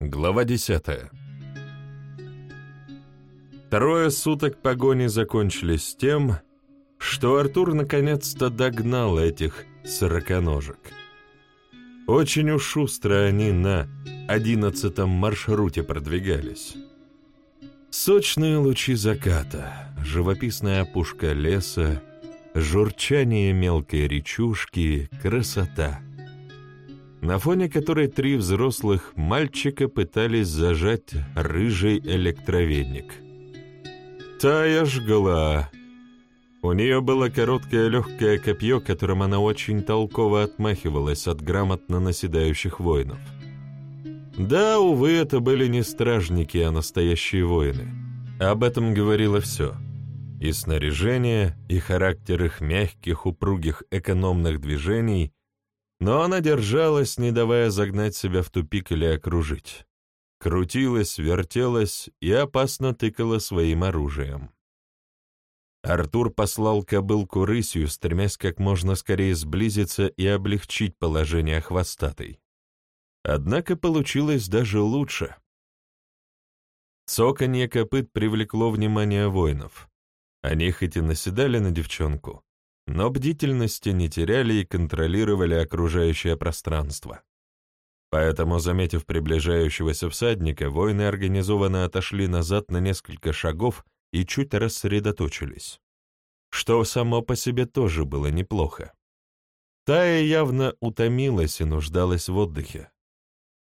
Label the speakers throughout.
Speaker 1: Глава десятая. Трое суток погони закончились тем, что Артур наконец-то догнал этих сороконожек. Очень уж шустро они на одиннадцатом маршруте продвигались. Сочные лучи заката, живописная опушка леса, журчание мелкой речушки, красота — на фоне которой три взрослых мальчика пытались зажать рыжий электроведник. Тая жгла. У нее было короткое легкое копье, которым она очень толково отмахивалась от грамотно наседающих воинов. Да, увы, это были не стражники, а настоящие воины. Об этом говорило все. И снаряжение, и характер их мягких, упругих, экономных движений — но она держалась, не давая загнать себя в тупик или окружить. Крутилась, вертелась и опасно тыкала своим оружием. Артур послал кобылку рысью, стремясь как можно скорее сблизиться и облегчить положение хвостатой. Однако получилось даже лучше. Цоканье копыт привлекло внимание воинов. Они хоть и наседали на девчонку, но бдительности не теряли и контролировали окружающее пространство. Поэтому, заметив приближающегося всадника, воины организованно отошли назад на несколько шагов и чуть рассредоточились, что само по себе тоже было неплохо. Тая явно утомилась и нуждалась в отдыхе.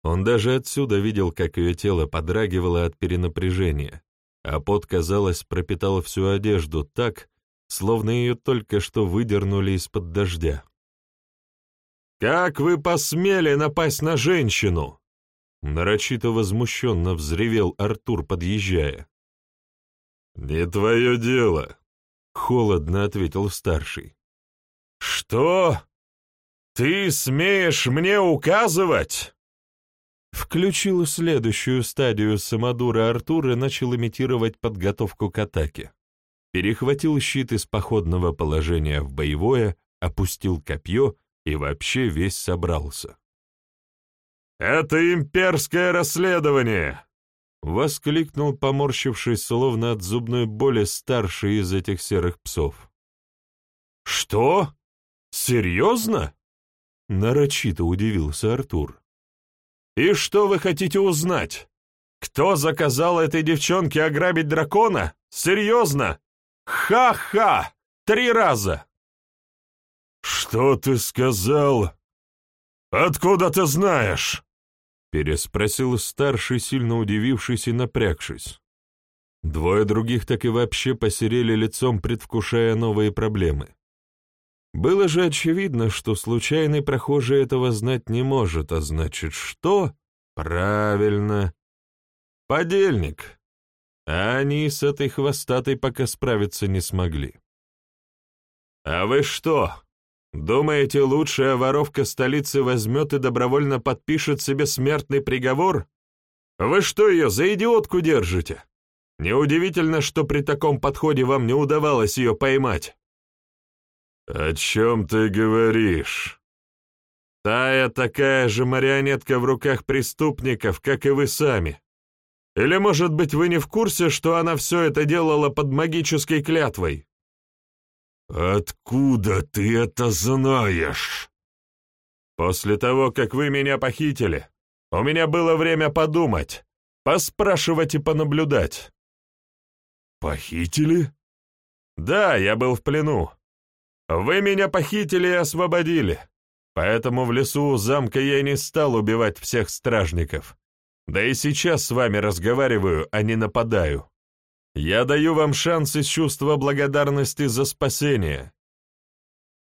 Speaker 1: Он даже отсюда видел, как ее тело подрагивало от перенапряжения, а пот, казалось, пропитал всю одежду так, словно ее только что выдернули из-под дождя. «Как вы посмели напасть на женщину?» Нарочито возмущенно взревел Артур, подъезжая. «Не твое дело», — холодно ответил старший. «Что? Ты смеешь мне указывать?» Включил следующую стадию самодура Артур и начал имитировать подготовку к атаке перехватил щит из походного положения в боевое, опустил копье и вообще весь собрался. «Это имперское расследование!» — воскликнул, поморщившись, словно от зубной боли старший из этих серых псов. «Что? Серьезно?» — нарочито удивился Артур. «И что вы хотите узнать? Кто заказал этой девчонке ограбить дракона? Серьезно? Ха-ха! Три раза!» «Что ты сказал? Откуда ты знаешь?» Переспросил старший, сильно удивившись и напрягшись. Двое других так и вообще посерели лицом, предвкушая новые проблемы. Было же очевидно, что случайный прохожий этого знать не может, а значит, что? Правильно. Подельник а они с этой хвостатой пока справиться не смогли. «А вы что, думаете, лучшая воровка столицы возьмет и добровольно подпишет себе смертный приговор? Вы что ее за идиотку держите? Неудивительно, что при таком подходе вам не удавалось ее поймать». «О чем ты говоришь?» «Тая такая же марионетка в руках преступников, как и вы сами. Или, может быть, вы не в курсе, что она все это делала под магической клятвой?» «Откуда ты это знаешь?» «После того, как вы меня похитили, у меня было время подумать, поспрашивать и понаблюдать». «Похитили?» «Да, я был в плену. Вы меня похитили и освободили, поэтому в лесу у замка я не стал убивать всех стражников. Да и сейчас с вами разговариваю, а не нападаю. Я даю вам шанс из чувства благодарности за спасение».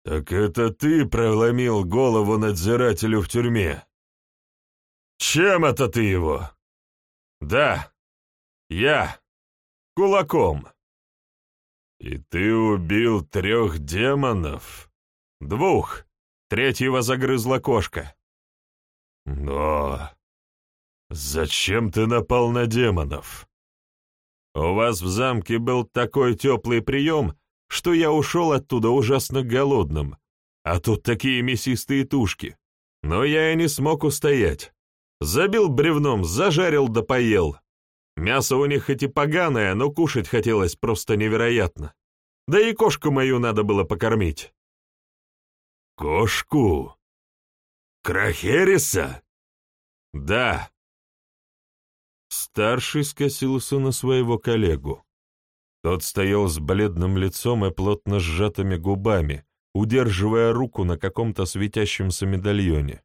Speaker 1: «Так это ты проломил голову надзирателю в тюрьме?» «Чем это ты его?» «Да, я. Кулаком». «И ты убил трех демонов?» «Двух. Третьего загрызла кошка». «Но...» «Зачем ты напал на демонов?» «У вас в замке был такой теплый прием, что я ушел оттуда ужасно голодным, а тут такие мясистые тушки. Но я и не смог устоять. Забил бревном, зажарил да поел. Мясо у них хоть и поганое, но кушать хотелось просто невероятно. Да и кошку мою надо было покормить.
Speaker 2: Кошку? Крахериса?
Speaker 1: Да. Старший скосился на своего коллегу. Тот стоял с бледным лицом и плотно сжатыми губами, удерживая руку на каком-то светящемся медальоне.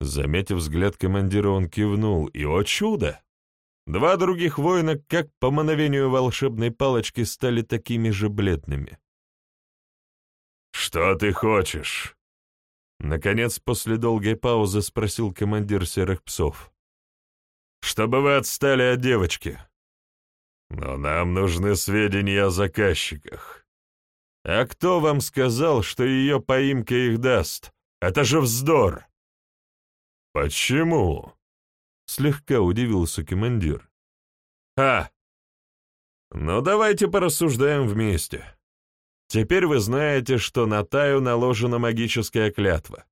Speaker 1: Заметив взгляд командира, он кивнул, и, о чудо! Два других воина, как по мановению волшебной палочки, стали такими же бледными.
Speaker 2: «Что ты хочешь?»
Speaker 1: Наконец, после долгой паузы спросил командир серых псов. «Чтобы вы отстали от девочки».
Speaker 2: «Но нам нужны сведения о заказчиках».
Speaker 1: «А кто вам сказал, что ее поимка их даст? Это же вздор!»
Speaker 2: «Почему?» — слегка удивился командир.
Speaker 1: «А! Ну, давайте порассуждаем вместе. Теперь вы знаете, что на Таю наложена магическая клятва.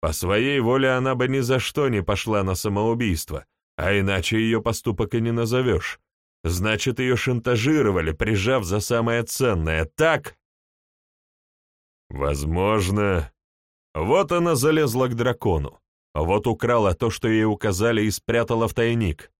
Speaker 1: По своей воле она бы ни за что не пошла на самоубийство, а иначе ее поступок и не назовешь. Значит, ее шантажировали, прижав за самое ценное, так? Возможно. Вот она залезла к дракону. Вот украла то, что ей указали, и спрятала в тайник.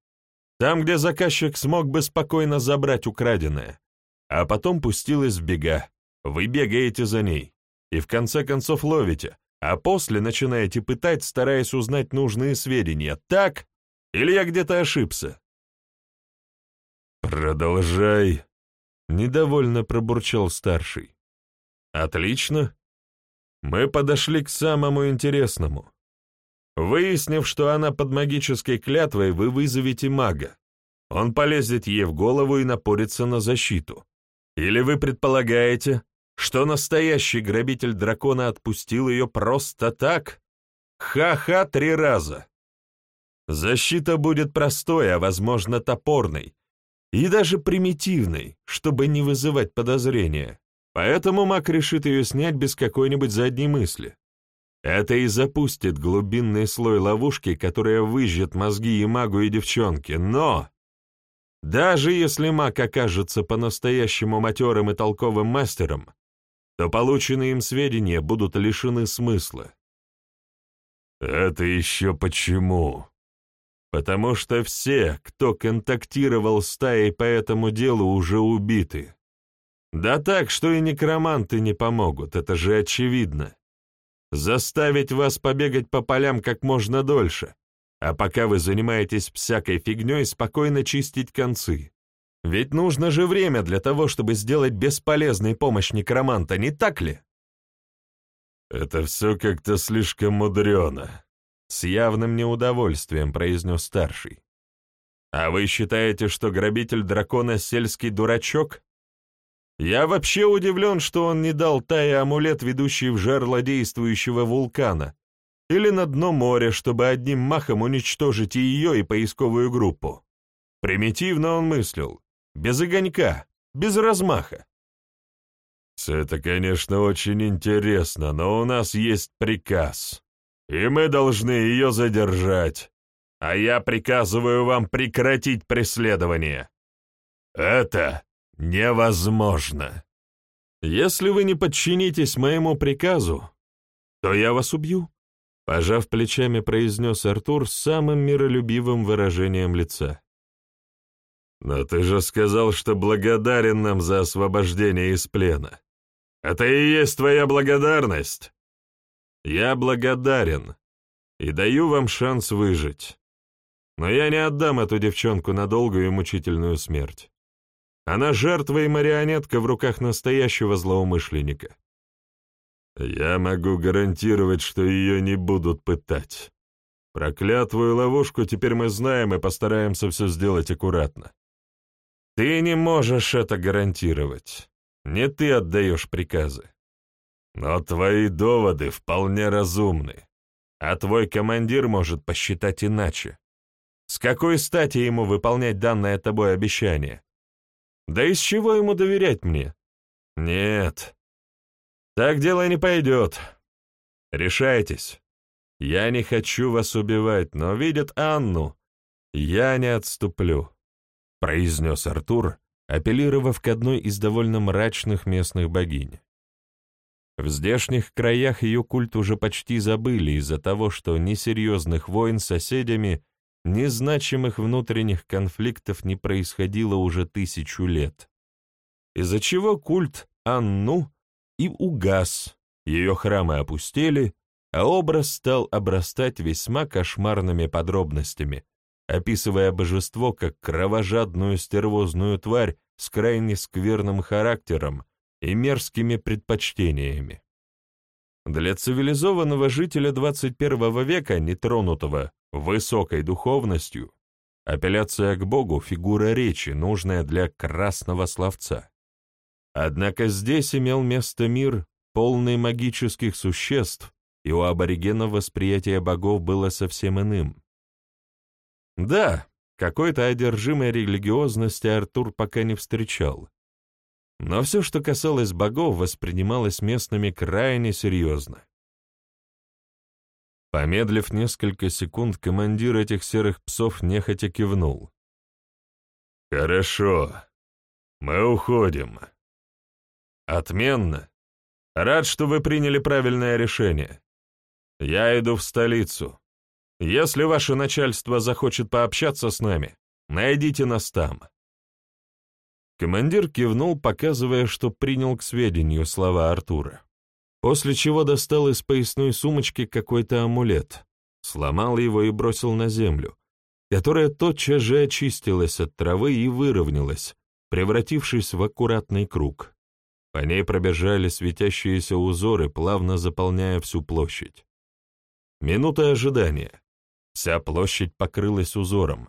Speaker 1: Там, где заказчик смог бы спокойно забрать украденное. А потом пустилась в бега. Вы бегаете за ней. И в конце концов ловите. А после начинаете пытать, стараясь узнать нужные сведения. Так? Или я где-то ошибся?
Speaker 2: «Продолжай», — недовольно пробурчал старший.
Speaker 1: «Отлично. Мы подошли к самому интересному. Выяснив, что она под магической клятвой, вы вызовете мага. Он полезет ей в голову и напорится на защиту. Или вы предполагаете, что настоящий грабитель дракона отпустил ее просто так? Ха-ха три раза. Защита будет простой, а, возможно, топорной. И даже примитивной, чтобы не вызывать подозрения. Поэтому маг решит ее снять без какой-нибудь задней мысли. Это и запустит глубинный слой ловушки, которая выжжет мозги и магу, и девчонке. Но даже если маг окажется по-настоящему матерым и толковым мастером, то полученные им сведения будут лишены смысла.
Speaker 2: Это еще почему?
Speaker 1: Потому что все, кто контактировал с стаей по этому делу, уже убиты. Да так, что и некроманты не помогут, это же очевидно заставить вас побегать по полям как можно дольше, а пока вы занимаетесь всякой фигней, спокойно чистить концы. Ведь нужно же время для того, чтобы сделать бесполезной помощь некроманта, не так ли?
Speaker 2: «Это все как-то слишком мудрено», — с явным неудовольствием произнес старший.
Speaker 1: «А вы считаете, что грабитель дракона — сельский дурачок?» Я вообще удивлен, что он не дал Тае амулет, ведущий в жерло действующего вулкана, или на дно моря, чтобы одним махом уничтожить и ее, и поисковую группу. Примитивно он мыслил, без огонька, без размаха.
Speaker 2: Это, конечно, очень интересно, но у нас есть приказ, и мы должны ее задержать,
Speaker 1: а я приказываю вам прекратить преследование.
Speaker 2: Это невозможно.
Speaker 1: Если вы не подчинитесь моему приказу, то я вас убью, пожав плечами, произнес Артур с самым миролюбивым выражением лица.
Speaker 2: Но ты же сказал, что благодарен нам за освобождение из плена. Это и есть твоя благодарность.
Speaker 1: Я благодарен и даю вам шанс выжить. Но я не отдам эту девчонку на долгую и мучительную смерть. Она жертва и марионетка в руках настоящего злоумышленника.
Speaker 2: Я могу гарантировать, что ее не будут пытать.
Speaker 1: Проклятвую ловушку теперь мы знаем и постараемся все сделать аккуратно. Ты не можешь это гарантировать. Не ты отдаешь приказы. Но твои доводы вполне разумны, а твой командир может посчитать иначе. С какой стати ему выполнять данное тобой обещание? Да из чего ему доверять мне? Нет. Так дело не пойдет. Решайтесь. Я не хочу вас убивать, но видят Анну. Я не отступлю», — произнес Артур, апеллировав к одной из довольно мрачных местных богинь. В здешних краях ее культ уже почти забыли из-за того, что ни серьезных войн с соседями, ни значимых внутренних конфликтов не происходило уже тысячу лет, из-за чего культ Анну и угас, ее храмы опустели, а образ стал обрастать весьма кошмарными подробностями, описывая божество как кровожадную стервозную тварь с крайне скверным характером и мерзкими предпочтениями. Для цивилизованного жителя 21 века, нетронутого высокой духовностью, апелляция к Богу — фигура речи, нужная для красного словца. Однако здесь имел место мир, полный магических существ, и у аборигенов восприятие богов было совсем иным. Да, какой-то одержимой религиозности Артур пока не встречал. Но все, что касалось богов, воспринималось местными крайне серьезно. Помедлив несколько секунд, командир этих серых псов нехотя кивнул.
Speaker 2: «Хорошо. Мы уходим».
Speaker 1: «Отменно. Рад, что вы приняли правильное решение. Я иду в столицу. Если ваше начальство захочет пообщаться с нами, найдите нас там». Командир кивнул, показывая, что принял к сведению слова Артура. После чего достал из поясной сумочки какой-то амулет, сломал его и бросил на землю, которая тотчас же очистилась от травы и выровнялась, превратившись в аккуратный круг. По ней пробежали светящиеся узоры, плавно заполняя всю площадь. Минута ожидания. Вся площадь покрылась узором.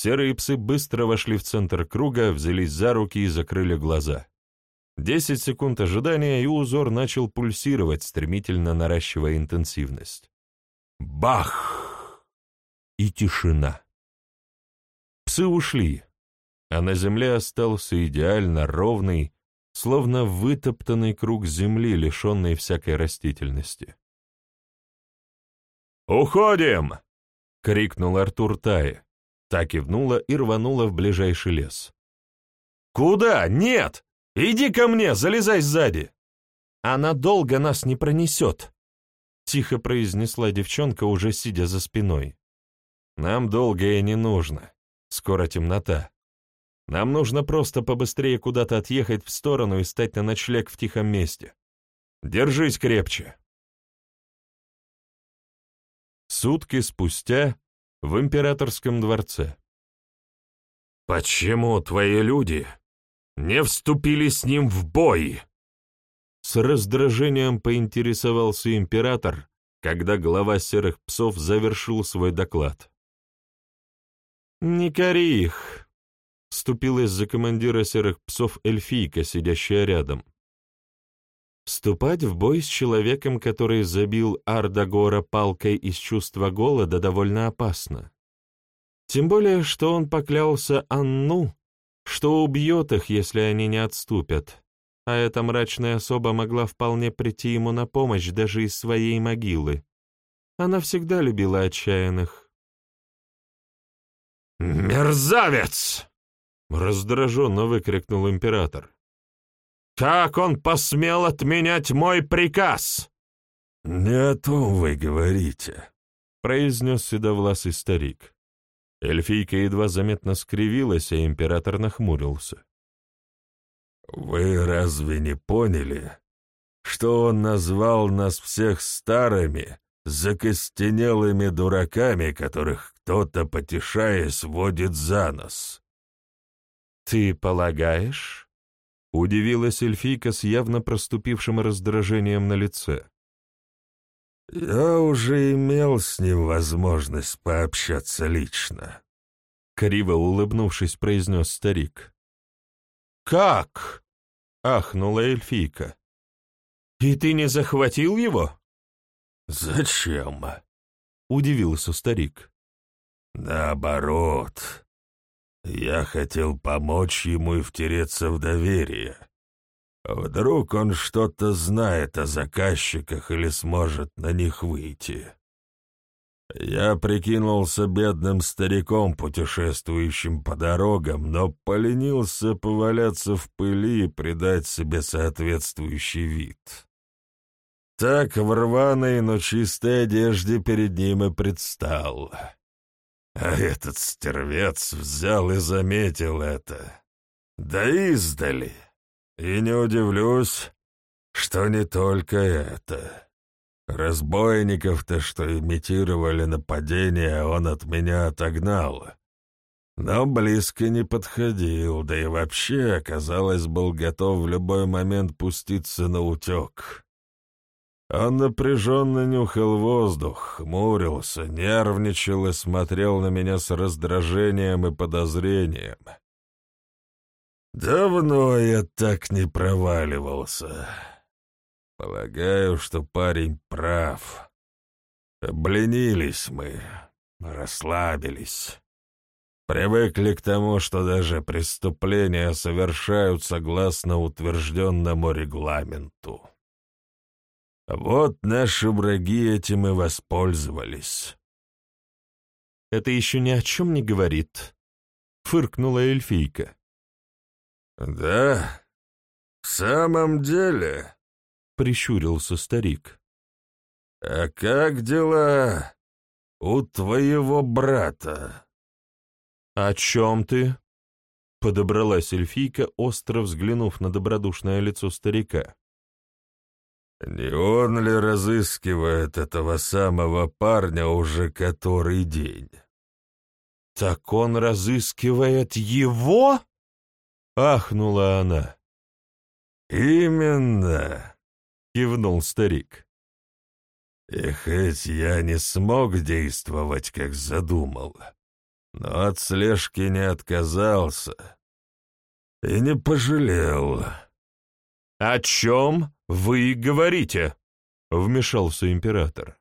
Speaker 1: Серые псы быстро вошли в центр круга, взялись за руки и закрыли глаза. Десять секунд ожидания, и узор начал пульсировать, стремительно наращивая интенсивность. Бах! И тишина. Псы ушли, а на земле остался идеально ровный, словно вытоптанный круг земли, лишенный всякой растительности. «Уходим!» — крикнул Артур Тае. Та кивнула и рванула в ближайший лес. «Куда? Нет! Иди ко мне, залезай сзади!» «Она долго нас не пронесет», — тихо произнесла девчонка, уже сидя за спиной. «Нам долгое не нужно. Скоро темнота. Нам нужно просто побыстрее куда-то отъехать в сторону и стать на ночлег в тихом месте. Держись крепче». Сутки спустя в императорском дворце. «Почему твои люди не вступили с ним в бой?» С раздражением поинтересовался император, когда глава серых псов завершил свой доклад. «Не кори их», — вступилась за командира серых псов эльфийка, сидящая рядом. Вступать в бой с человеком, который забил Ардагора палкой из чувства голода, довольно опасно. Тем более, что он поклялся Анну, что убьет их, если они не отступят, а эта мрачная особа могла вполне прийти ему на помощь даже из своей могилы. Она всегда любила отчаянных. «Мерзавец!» — раздраженно выкрикнул император. Как он посмел отменять мой приказ?»
Speaker 2: «Не о том вы говорите», — произнес седовласый старик.
Speaker 1: Эльфийка едва заметно скривилась, а император нахмурился.
Speaker 2: «Вы разве не поняли, что он назвал нас всех старыми, закостенелыми дураками, которых кто-то, потешаясь, водит за нос?»
Speaker 1: «Ты полагаешь?» Удивилась эльфийка с явно проступившим раздражением на лице.
Speaker 2: «Я уже имел с ним возможность пообщаться лично», — криво улыбнувшись, произнес старик.
Speaker 1: «Как?» — ахнула эльфийка. «И ты не захватил его?»
Speaker 2: «Зачем?»
Speaker 1: — удивился старик.
Speaker 2: «Наоборот, я хотел помочь ему и втереться в доверие. Вдруг он что-то знает о заказчиках или сможет на них выйти. Я прикинулся бедным стариком, путешествующим по дорогам, но поленился поваляться в пыли и придать себе соответствующий вид. Так в рваной, но чистой одежде перед ним и предстал. А этот стервец взял и заметил это. Да издали. И не удивлюсь, что не только это. Разбойников-то, что имитировали нападение, он от меня отогнал. Но близко не подходил, да и вообще, казалось, был готов в любой момент пуститься на утек. Он напряженно нюхал воздух, хмурился, нервничал и смотрел на меня с раздражением и подозрением. Давно я так не проваливался. Полагаю, что парень прав. Обленились мы, расслабились. Привыкли к тому, что даже преступления совершают согласно утвержденному регламенту. Вот наши враги этим и воспользовались.
Speaker 1: «Это еще ни о чем не говорит», — фыркнула эльфийка.
Speaker 2: «Да, в самом деле...»
Speaker 1: прищурился старик.
Speaker 2: «А как дела у твоего брата?»
Speaker 1: «О чем ты?» — подобралась эльфийка, остро взглянув на добродушное лицо старика.
Speaker 2: «Не он ли разыскивает этого самого парня уже который день?»
Speaker 1: «Так он разыскивает его?» — ахнула она.
Speaker 2: «Именно!»
Speaker 1: кивнул старик.
Speaker 2: «И хоть я не смог действовать, как задумал, но от слежки не отказался и не пожалел».
Speaker 1: «О чем вы говорите?» — вмешался император.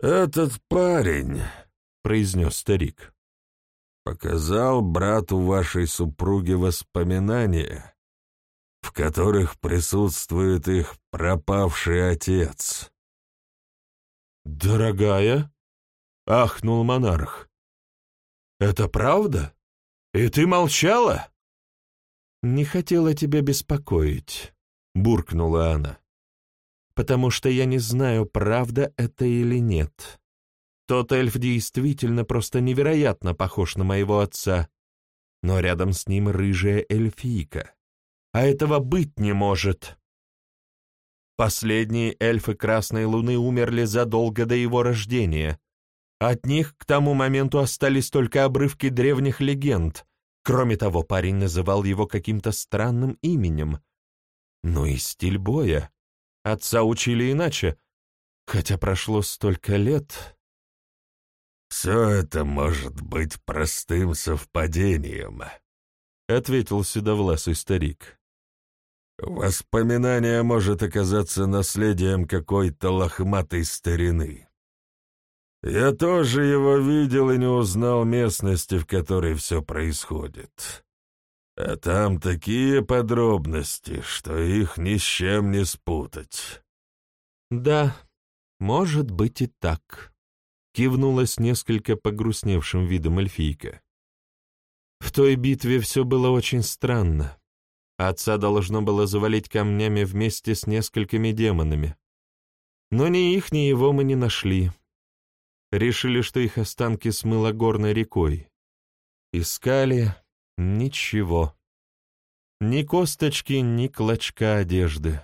Speaker 2: «Этот парень», — произнес старик, — «показал брату вашей супруги воспоминания» в которых присутствует их пропавший отец.
Speaker 1: «Дорогая?» — ахнул монарх. «Это правда? И ты молчала?» «Не хотела тебя беспокоить», — буркнула она, «потому что я не знаю, правда это или нет. Тот эльф действительно просто невероятно похож на моего отца, но рядом с ним рыжая эльфийка а этого быть не может. Последние эльфы Красной Луны умерли задолго до его рождения. От них к тому моменту остались только обрывки древних легенд. Кроме того, парень называл его каким-то странным именем. Ну и стиль боя. Отца учили иначе, хотя прошло столько лет.
Speaker 2: «Все это может быть простым совпадением», — ответил седовласый старик. Воспоминание может оказаться наследием какой-то лохматой старины. Я тоже его видел и не узнал местности, в которой все происходит. А там такие подробности, что их ни с чем не спутать.
Speaker 1: Да, может быть и так, кивнула с несколько погрустневшим видом эльфийка. В той битве все было очень странно. Отца должно было завалить камнями вместе с несколькими демонами. Но ни их, ни его мы не нашли. Решили, что их останки смыло горной рекой. Искали — ничего. Ни косточки, ни клочка одежды.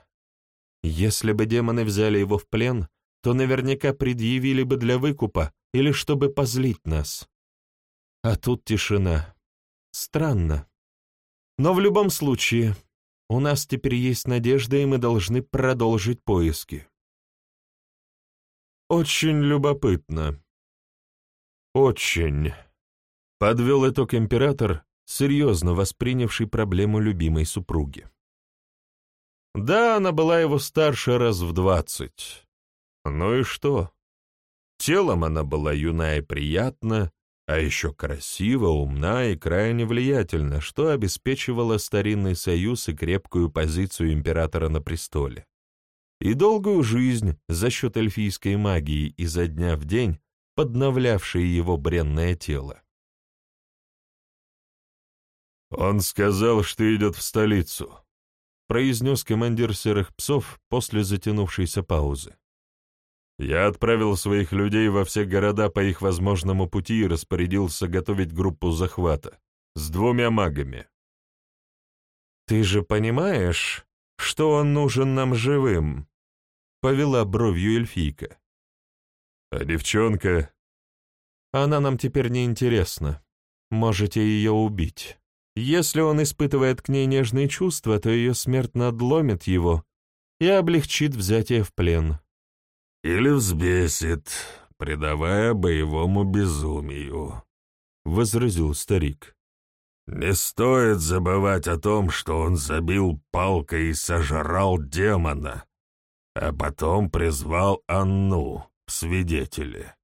Speaker 1: Если бы демоны взяли его в плен, то наверняка предъявили бы для выкупа или чтобы позлить нас. А тут тишина. Странно. Но в любом случае, у нас теперь есть надежда, и мы должны продолжить поиски. Очень любопытно. Очень. Подвел итог император, серьезно воспринявший проблему любимой супруги. Да, она была его старше раз в двадцать. Ну и что? Телом она была юна и приятна, а еще красиво, умна и крайне влиятельна, что обеспечивало старинный союз и крепкую позицию императора на престоле. и долгую жизнь за счет эльфийской магии изо дня в день, подновлявшей его бренное тело.
Speaker 2: «Он сказал, что идет в столицу», —
Speaker 1: произнес командир серых псов после затянувшейся паузы.
Speaker 2: «Я отправил своих людей во все города по их возможному пути и распорядился готовить группу захвата с двумя магами».
Speaker 1: «Ты же понимаешь, что он нужен нам живым?» — повела бровью эльфийка.
Speaker 2: «А девчонка?»
Speaker 1: «Она нам теперь не интересна. Можете ее убить». Если он испытывает к ней нежные чувства, то ее смерть надломит его и облегчит взятие в плен.
Speaker 2: «Или взбесит, предавая боевому безумию», — возразил старик. «Не стоит забывать о том, что он забил палкой и сожрал демона, а потом призвал Анну в свидетели.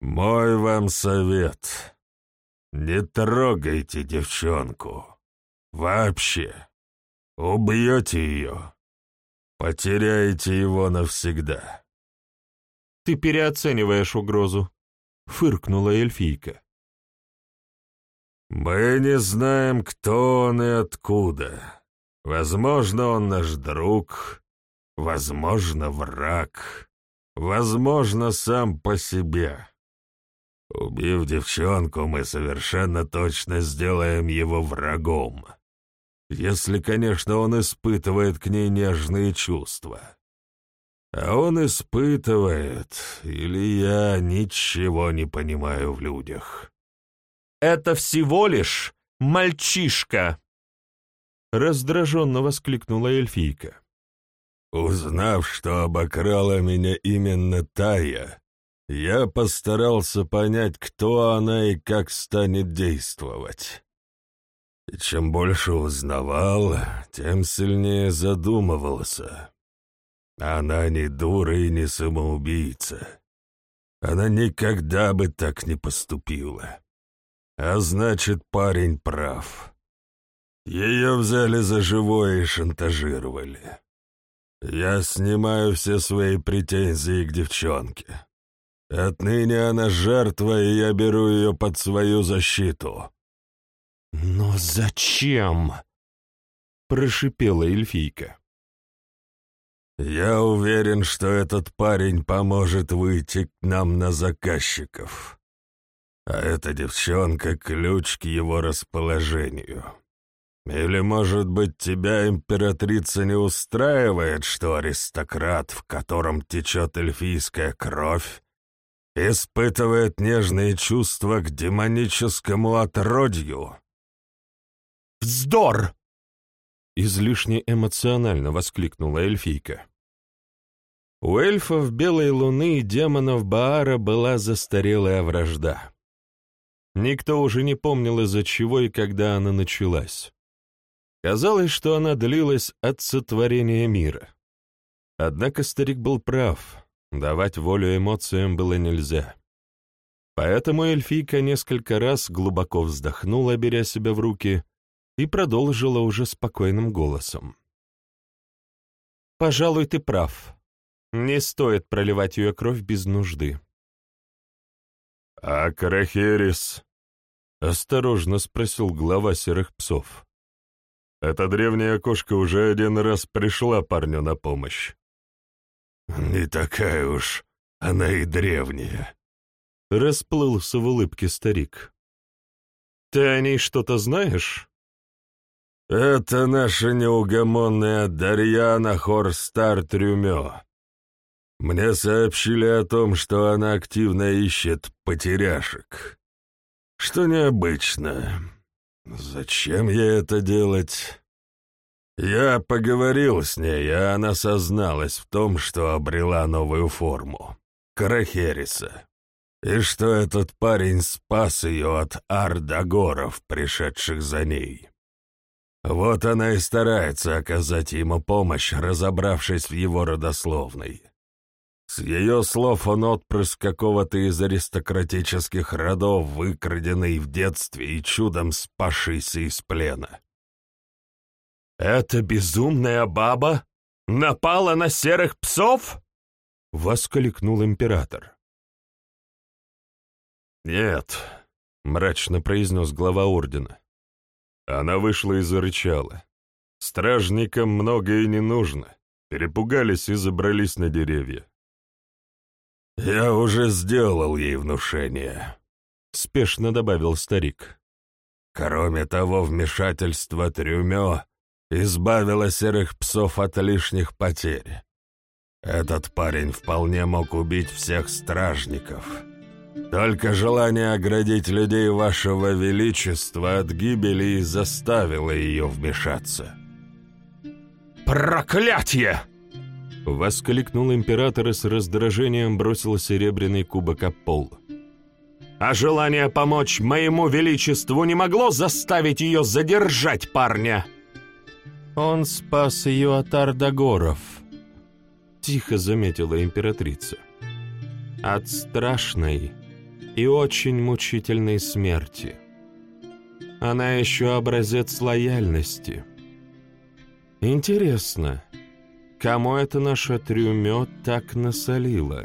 Speaker 2: Мой вам совет не трогайте девчонку. Вообще. Убьете ее. Потеряете его навсегда.
Speaker 1: Ты переоцениваешь угрозу, — фыркнула эльфийка.
Speaker 2: Мы не знаем, кто он и откуда. Возможно, он наш друг, возможно, враг, возможно, сам по себе. Убив девчонку, мы совершенно точно сделаем его врагом. Если, конечно, он испытывает к ней нежные чувства. А он испытывает, или я ничего не понимаю в людях.
Speaker 1: «Это всего лишь мальчишка!» Раздраженно воскликнула эльфийка.
Speaker 2: Узнав, что обокрала меня именно Тая, я постарался понять, кто она и как станет действовать. И чем больше узнавал, тем сильнее задумывался. Она не дура и не самоубийца. Она никогда бы так не поступила. А значит, парень прав. Ее взяли за живое и шантажировали. Я снимаю все свои претензии к девчонке. Отныне она жертва, и я беру ее под свою защиту».
Speaker 1: «Но зачем?» — прошипела эльфийка.
Speaker 2: «Я уверен, что этот парень поможет выйти к нам на заказчиков. А эта девчонка — ключ к его расположению. Или, может быть, тебя, императрица, не устраивает, что аристократ, в котором течет эльфийская кровь, испытывает нежные чувства к демоническому отродью.
Speaker 1: «Вздор!» — излишне эмоционально воскликнула эльфийка. У эльфов Белой Луны и демонов Баара была застарелая вражда. Никто уже не помнил, из-за чего и когда она началась. Казалось, что она длилась от сотворения мира. Однако старик был прав. Давать волю эмоциям было нельзя. Поэтому эльфийка несколько раз глубоко вздохнула, беря себя в руки, и продолжила уже спокойным голосом. «Пожалуй, ты прав. Не стоит проливать ее кровь без нужды».
Speaker 2: «А Карахерис?» — осторожно спросил глава серых псов. «Эта древняя кошка уже один раз пришла парню на помощь. «Не такая уж она и древняя», — расплылся в улыбке старик.
Speaker 1: «Ты о ней что-то знаешь?»
Speaker 2: «Это наша неугомонная Дарьяна Хорстар Трюмё. Мне сообщили о том, что она активно ищет потеряшек. Что необычно. Зачем ей это делать?» Я поговорил с ней, и она созналась в том, что обрела новую форму — Карахериса, и что этот парень спас ее от ардагоров, пришедших за ней. Вот она и старается оказать ему помощь, разобравшись в его родословной. С ее слов он отпрыск какого-то из аристократических родов, выкраденный в детстве и чудом спасшийся из плена.
Speaker 1: «Эта безумная баба напала на серых псов?» — воскликнул император. «Нет», — мрачно произнес глава ордена. Она вышла и зарычала. Стражникам многое не нужно. Перепугались и забрались на деревья.
Speaker 2: «Я уже сделал ей внушение», — спешно добавил старик. «Кроме того, вмешательство трюмё избавило серых псов от лишних потерь. Этот парень вполне мог убить всех стражников. Только желание оградить людей вашего величества от гибели и заставило ее вмешаться».
Speaker 1: «Проклятье!» — воскликнул император и с раздражением бросил серебряный кубок об пол. «А желание помочь моему величеству не могло заставить ее задержать парня?» «Он спас ее от Ардагоров», — тихо заметила императрица. «От страшной и очень мучительной смерти. Она еще образец лояльности. Интересно, Кому это наша трюмё так насолила?»